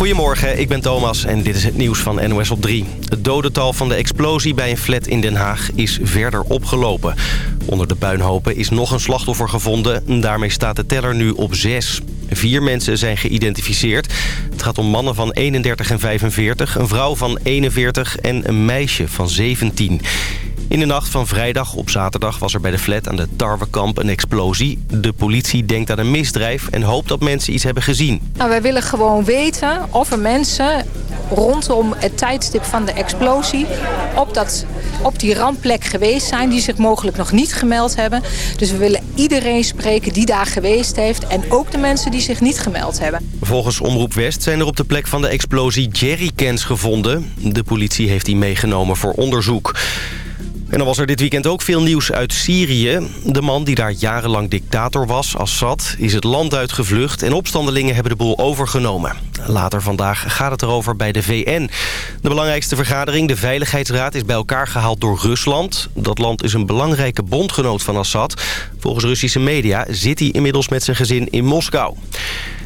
Goedemorgen, ik ben Thomas en dit is het nieuws van NOS op 3. Het dodental van de explosie bij een flat in Den Haag is verder opgelopen. Onder de puinhopen is nog een slachtoffer gevonden. Daarmee staat de teller nu op 6. Vier mensen zijn geïdentificeerd. Het gaat om mannen van 31 en 45, een vrouw van 41 en een meisje van 17. In de nacht van vrijdag op zaterdag was er bij de flat aan de Tarwekamp een explosie. De politie denkt aan een misdrijf en hoopt dat mensen iets hebben gezien. Nou, wij willen gewoon weten of er mensen rondom het tijdstip van de explosie op, dat, op die randplek geweest zijn... die zich mogelijk nog niet gemeld hebben. Dus we willen iedereen spreken die daar geweest heeft... en ook de mensen die zich niet gemeld hebben. Volgens Omroep West zijn er op de plek van de explosie jerrycans gevonden. De politie heeft die meegenomen voor onderzoek. En dan was er dit weekend ook veel nieuws uit Syrië. De man die daar jarenlang dictator was, Assad, is het land uitgevlucht... en opstandelingen hebben de boel overgenomen. Later vandaag gaat het erover bij de VN. De belangrijkste vergadering, de Veiligheidsraad, is bij elkaar gehaald door Rusland. Dat land is een belangrijke bondgenoot van Assad. Volgens Russische media zit hij inmiddels met zijn gezin in Moskou.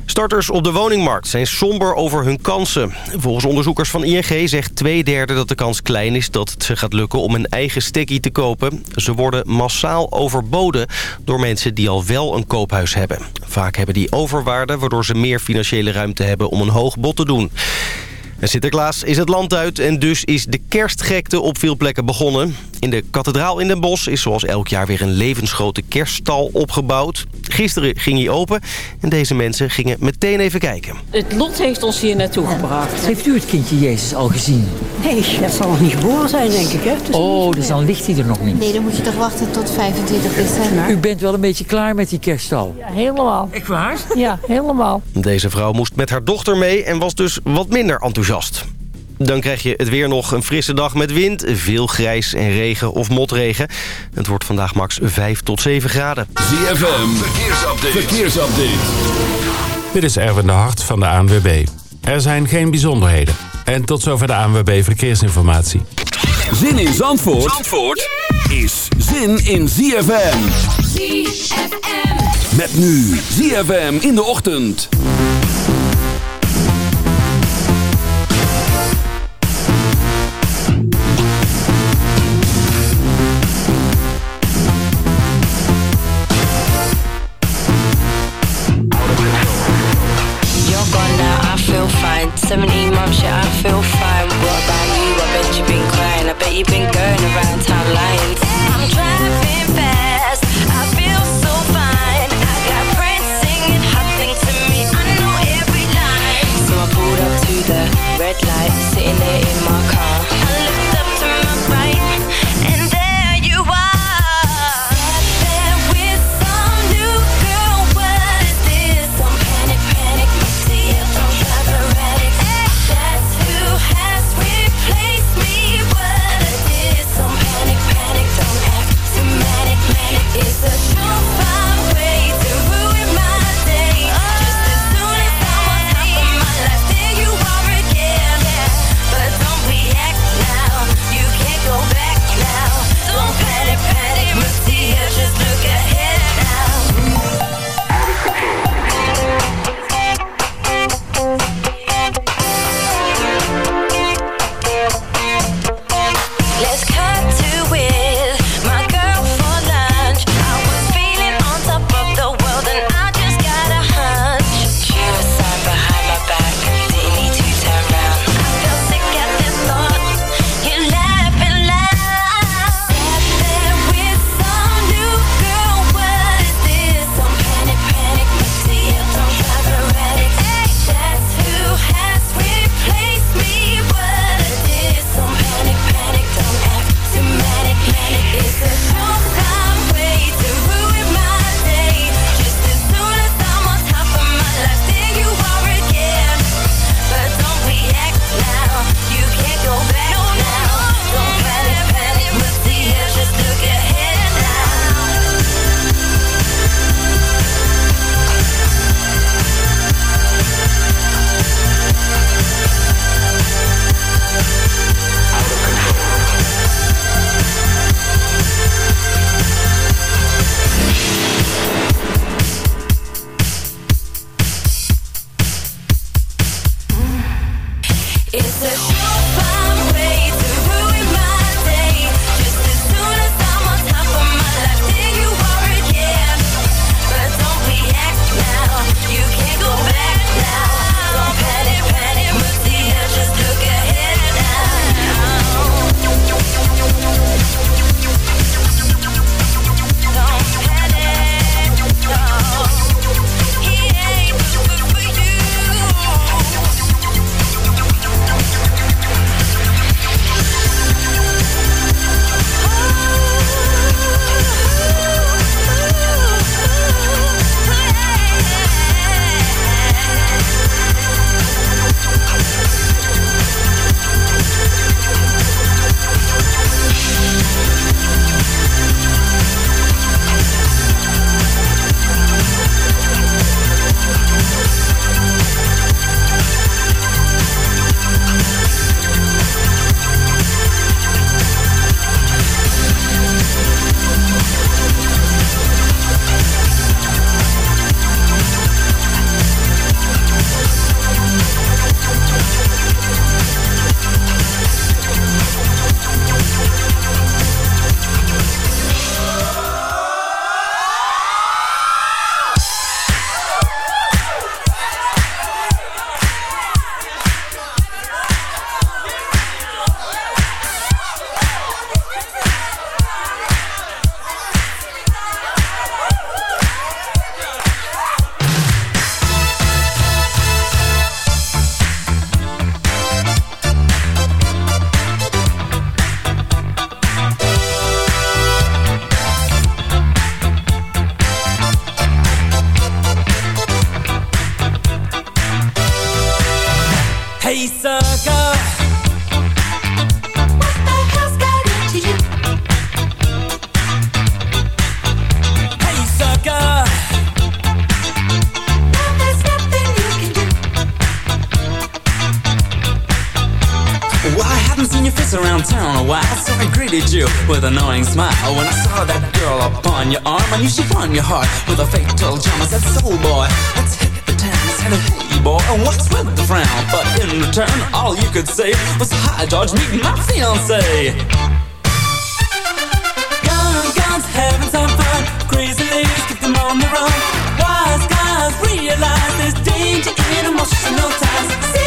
Starters op de woningmarkt zijn somber over hun kansen. Volgens onderzoekers van ING zegt twee derde dat de kans klein is... dat het ze gaat lukken om een eigen stekkie te kopen. Ze worden massaal overboden door mensen die al wel een koophuis hebben. Vaak hebben die overwaarde... waardoor ze meer financiële ruimte hebben om een hoog bod te doen. En Sinterklaas is het land uit en dus is de kerstgekte op veel plekken begonnen. In de kathedraal in Den Bosch is zoals elk jaar weer een levensgrote kerststal opgebouwd. Gisteren ging hij open en deze mensen gingen meteen even kijken. Het lot heeft ons hier naartoe gebracht. Heeft u het kindje Jezus al gezien? Nee, dat zal nog niet geboren zijn, denk ik. Hè? Dus Oh, dus dan ligt hij er nog niet. Nee, dan moet je toch wachten tot 25 december. U bent wel een beetje klaar met die kerststal. Ja, helemaal. Echt waar? Ja, helemaal. Deze vrouw moest met haar dochter mee en was dus wat minder enthousiast. Dan krijg je het weer nog een frisse dag met wind, veel grijs en regen of motregen. Het wordt vandaag max 5 tot 7 graden. ZFM, verkeersupdate. verkeersupdate. Dit is Erwin de Hart van de ANWB. Er zijn geen bijzonderheden. En tot zover de ANWB Verkeersinformatie. Zin in Zandvoort, Zandvoort is zin in ZFM. ZFM. Met nu ZFM in de ochtend. looked with a frown, but in return, all you could say was, Hi, George, meet my fiance." Guns, guns, having some fun. Crazy ladies, keep them on the run. Wise guys realize there's danger in emotional ties.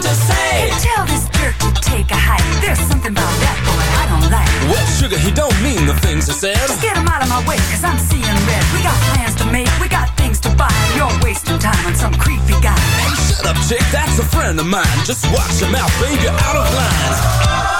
nothing to say. Tell this jerk to take a hike. There's something about that boy I don't like. Well, sugar, he don't mean the things he said. Just get him out of my way, cause I'm seeing red. We got plans to make, we got things to buy. You're wasting time on some creepy guy. Hey, shut up, chick, that's a friend of mine. Just watch your mouth, baby, out of line.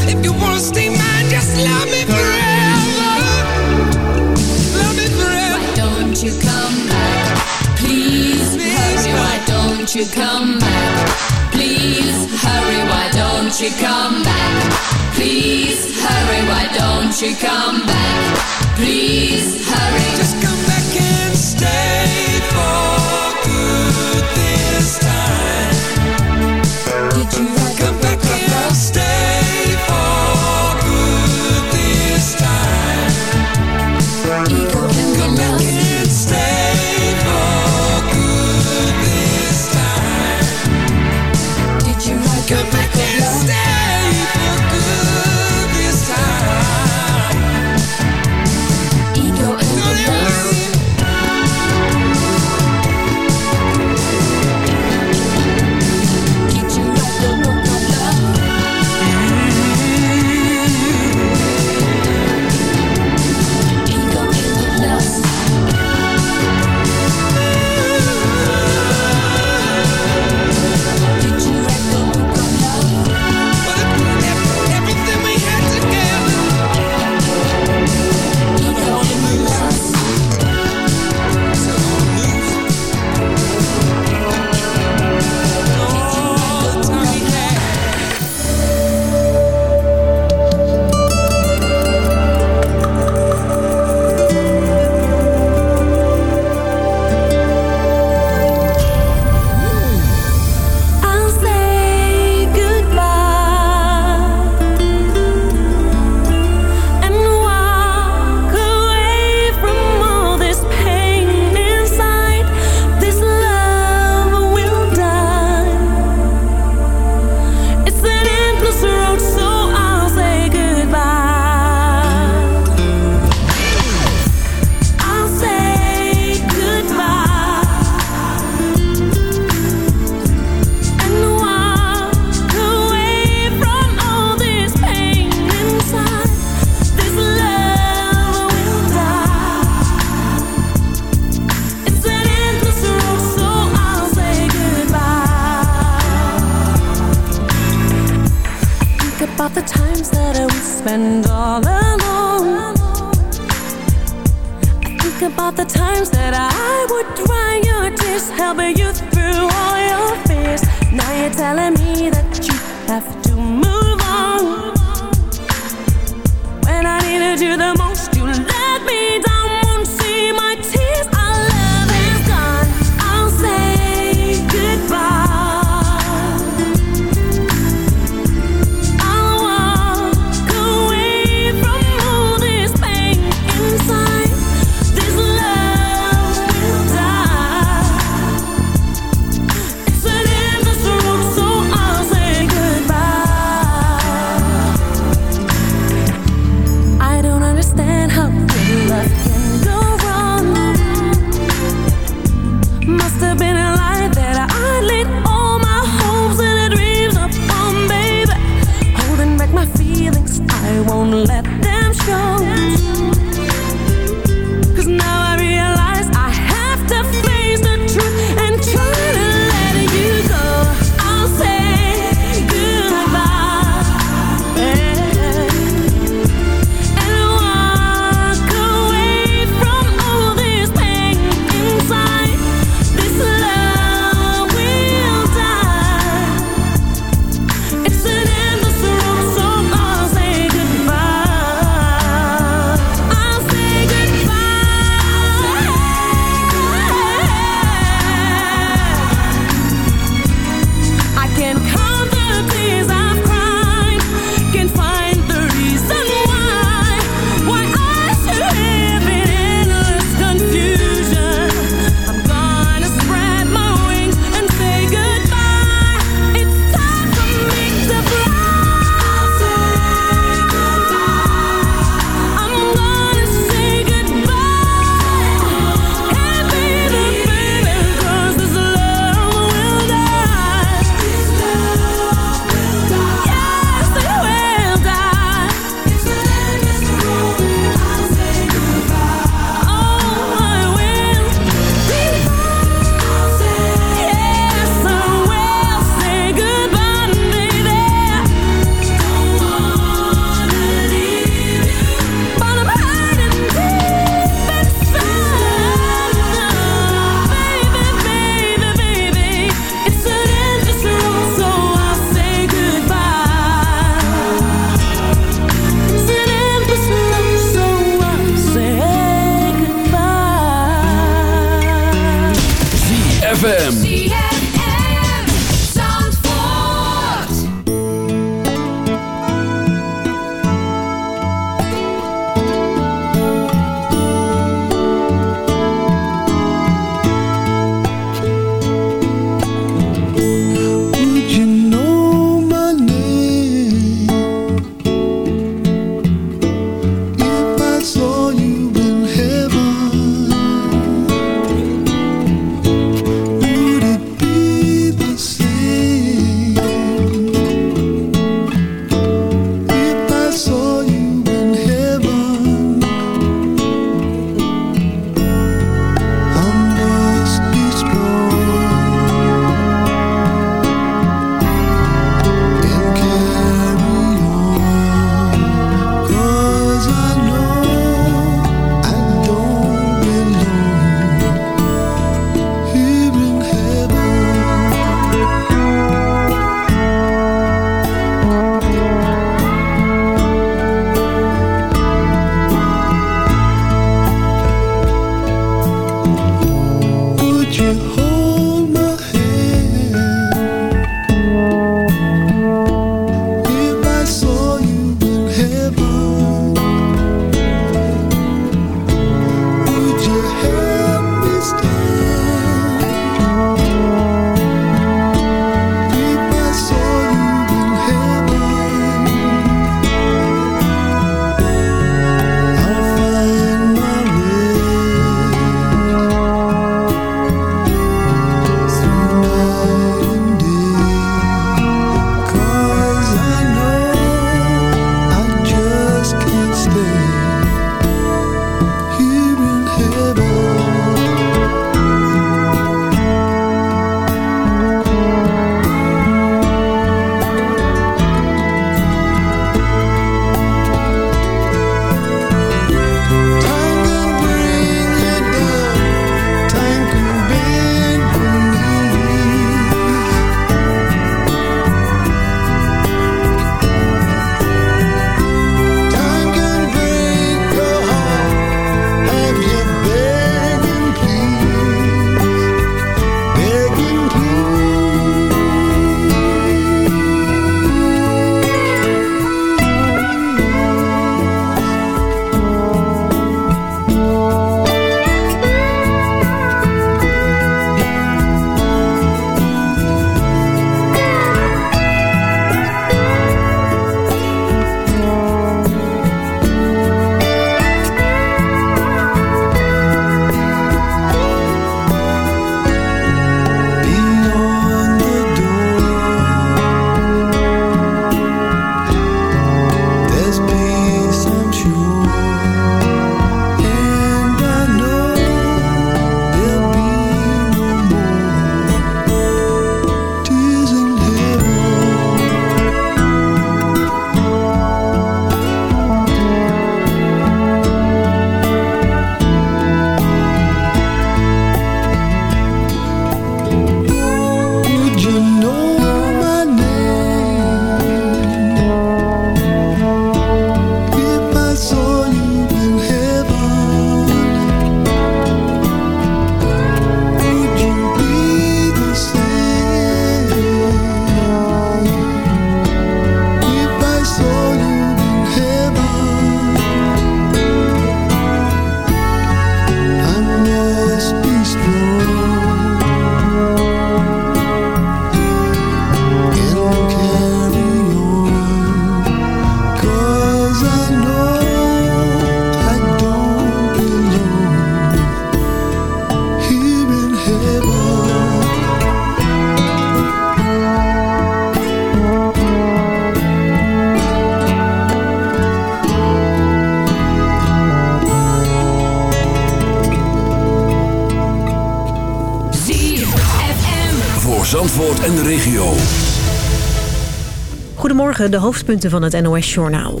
De hoofdpunten van het NOS-journaal.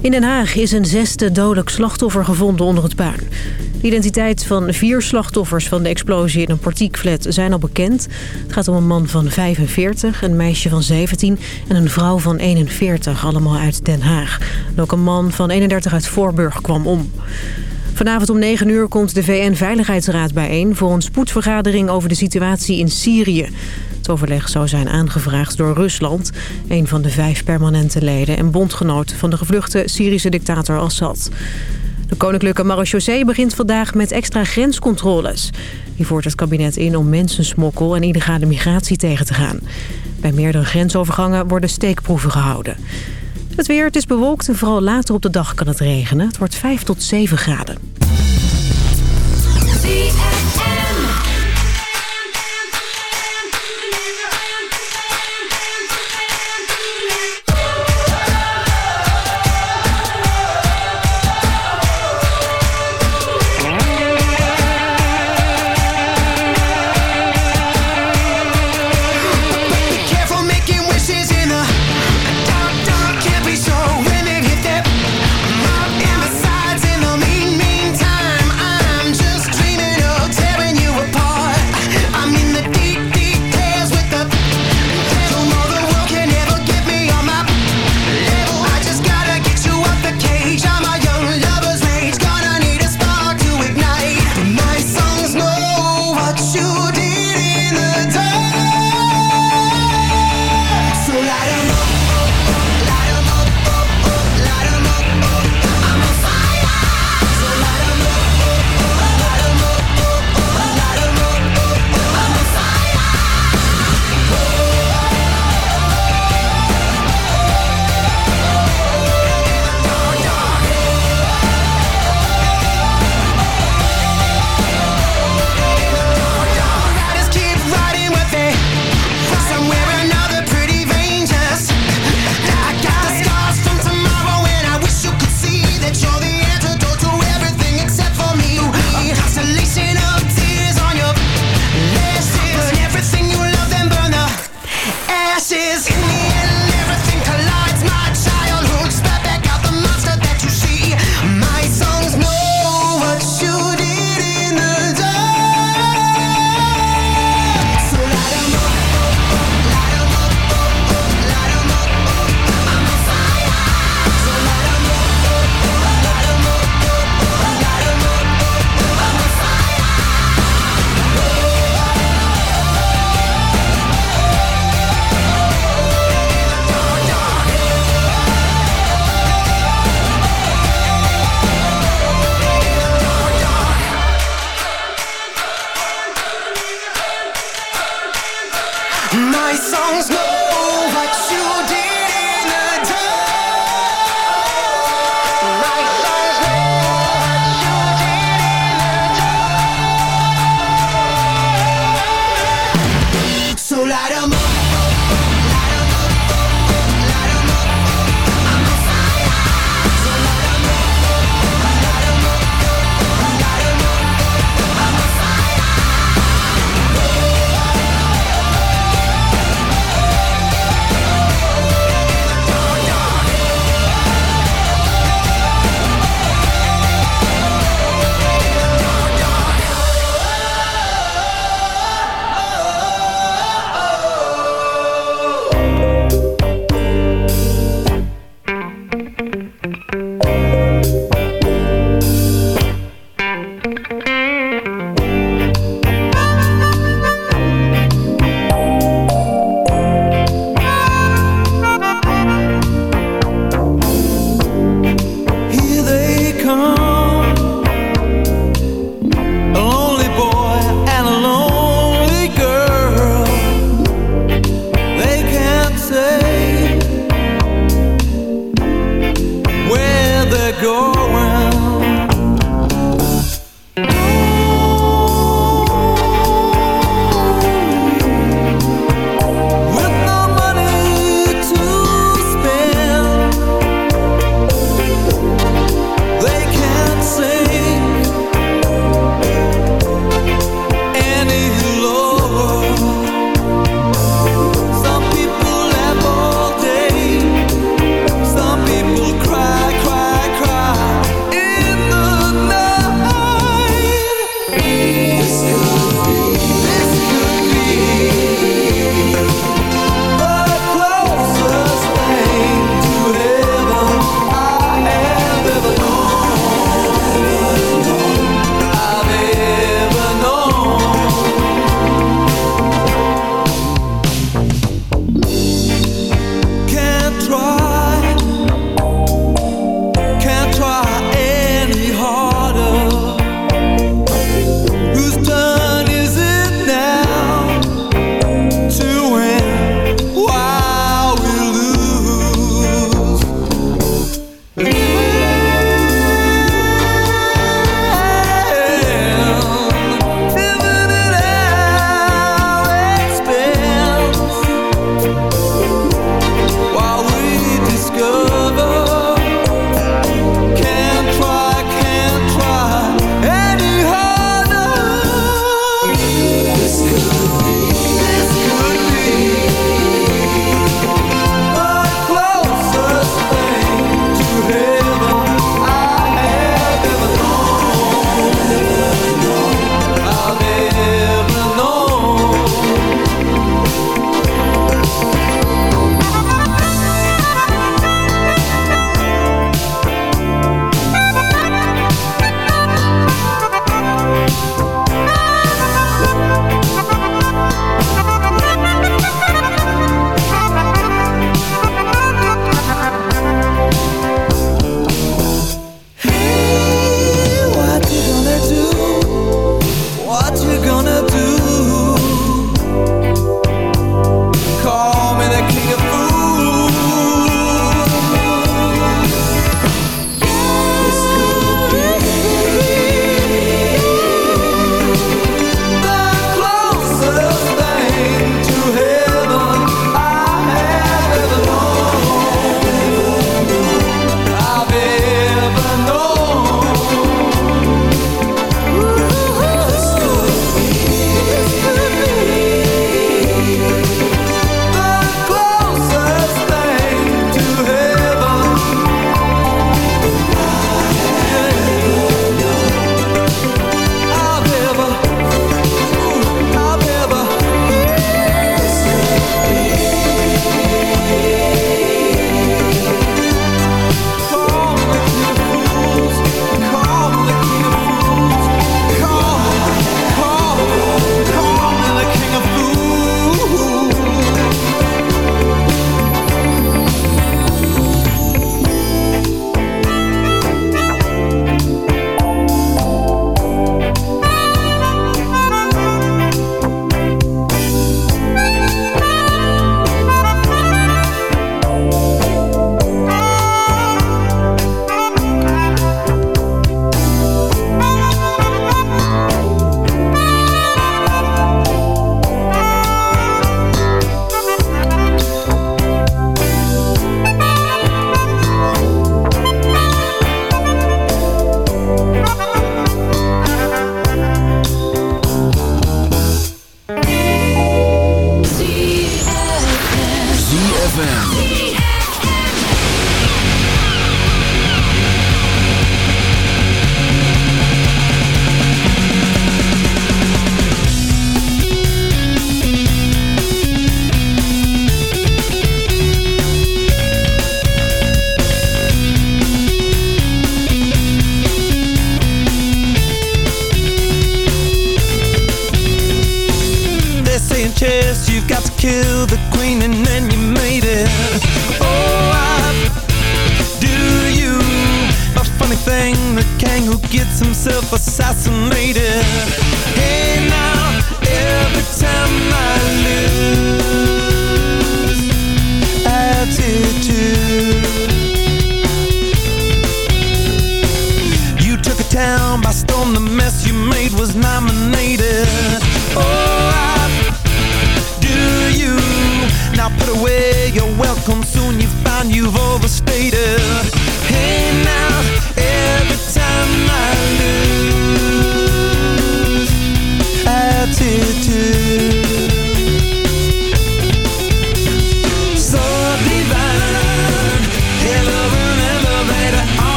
In Den Haag is een zesde dodelijk slachtoffer gevonden onder het puin. De identiteit van vier slachtoffers van de explosie in een portiekflat zijn al bekend. Het gaat om een man van 45, een meisje van 17 en een vrouw van 41, allemaal uit Den Haag. Ook een man van 31 uit Voorburg kwam om. Vanavond om 9 uur komt de VN-veiligheidsraad bijeen... voor een spoedvergadering over de situatie in Syrië. Het overleg zou zijn aangevraagd door Rusland... een van de vijf permanente leden en bondgenoot... van de gevluchte Syrische dictator Assad. De koninklijke marechaussee begint vandaag met extra grenscontroles. Die voert het kabinet in om mensensmokkel en illegale migratie tegen te gaan. Bij meerdere grensovergangen worden steekproeven gehouden. Het weer, het is bewolkt en vooral later op de dag kan het regenen. Het wordt 5 tot 7 graden.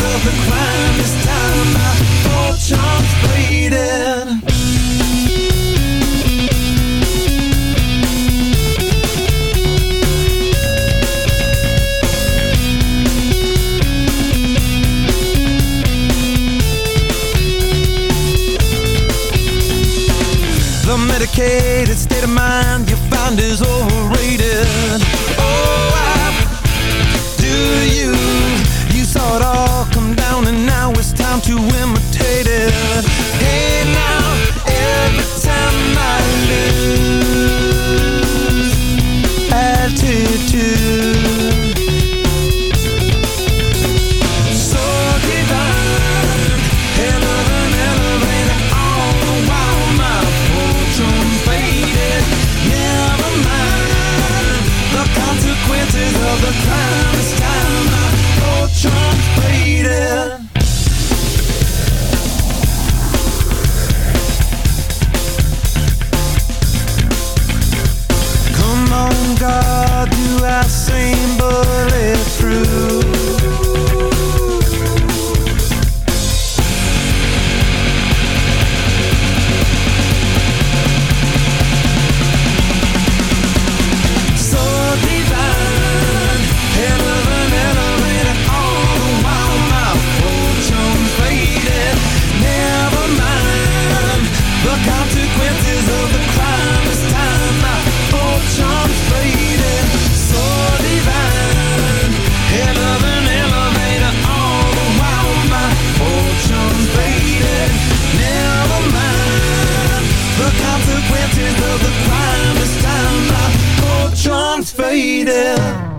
of the crime is done. memories of the crime as time my fortune's faded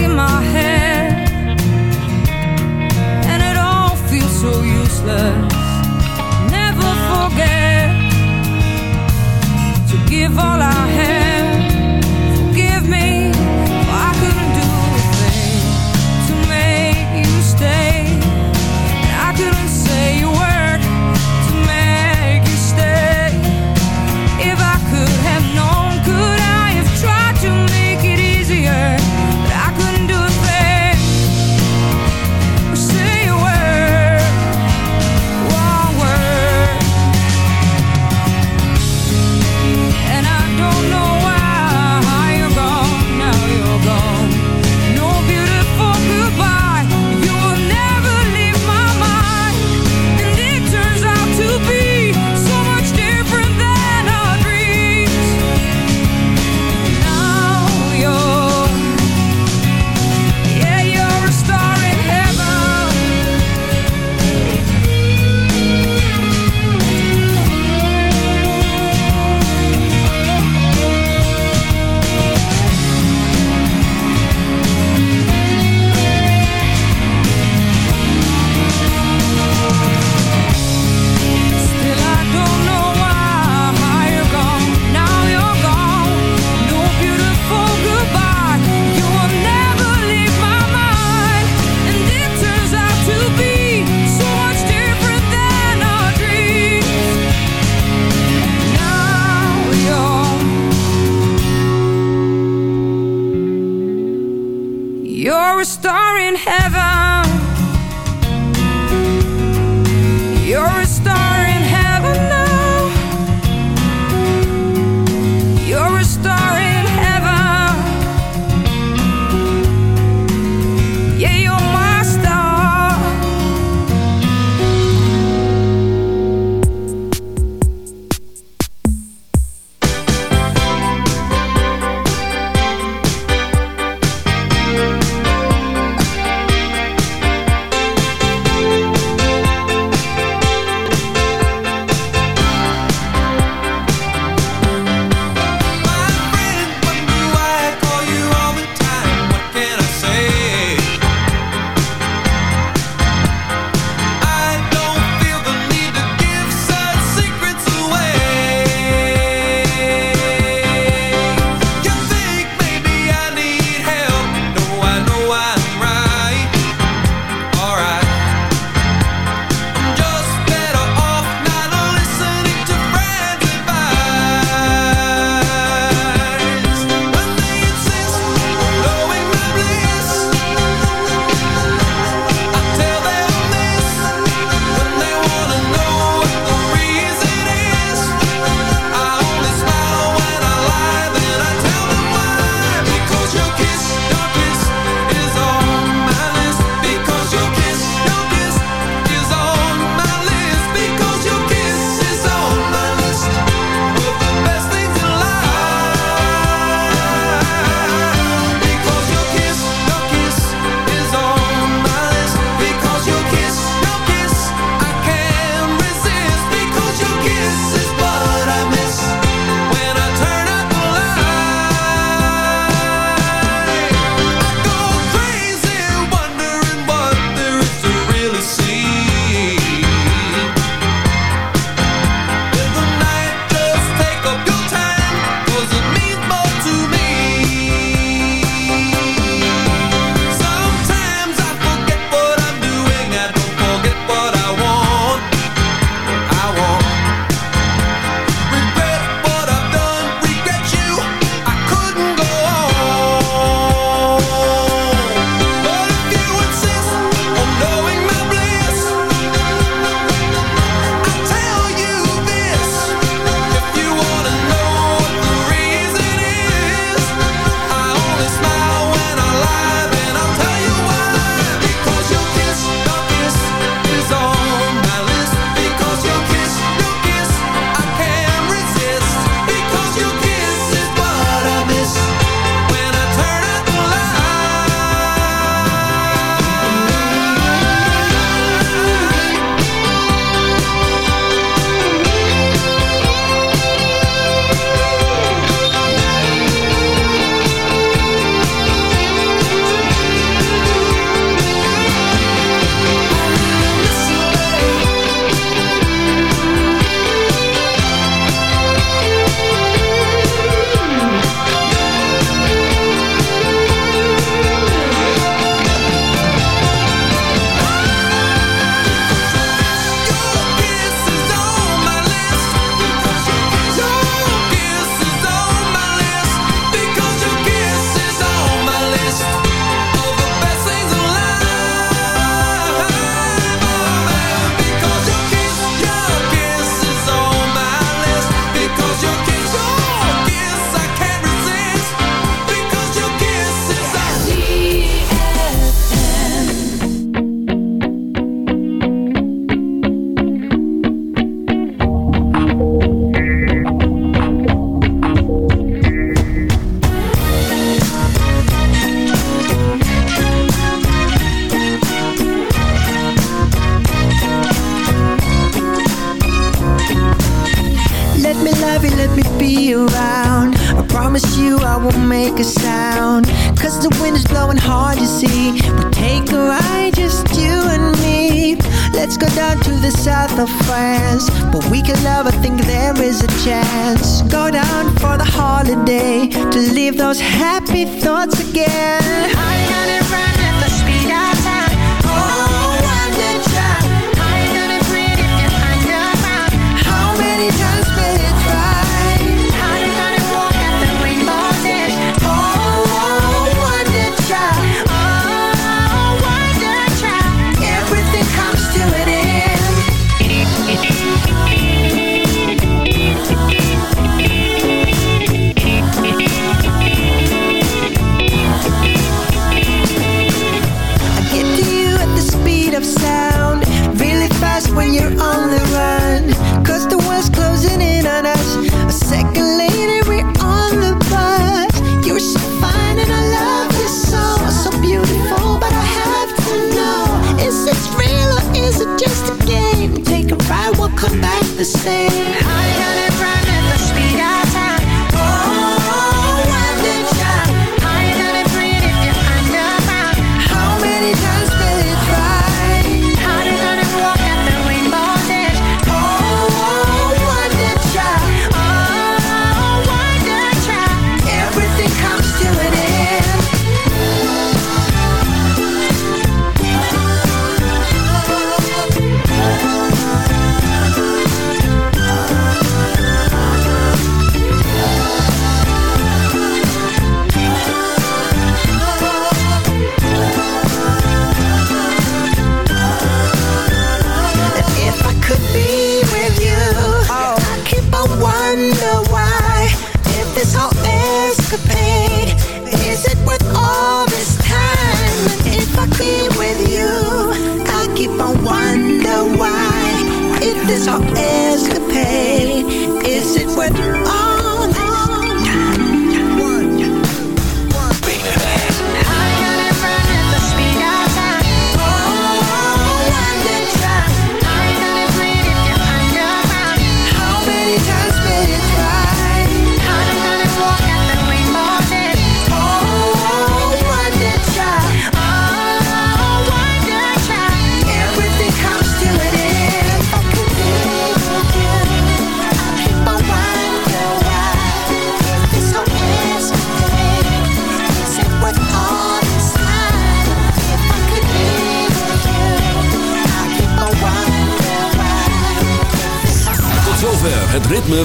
in my head, and it all feels so useless. Never forget to give all I have.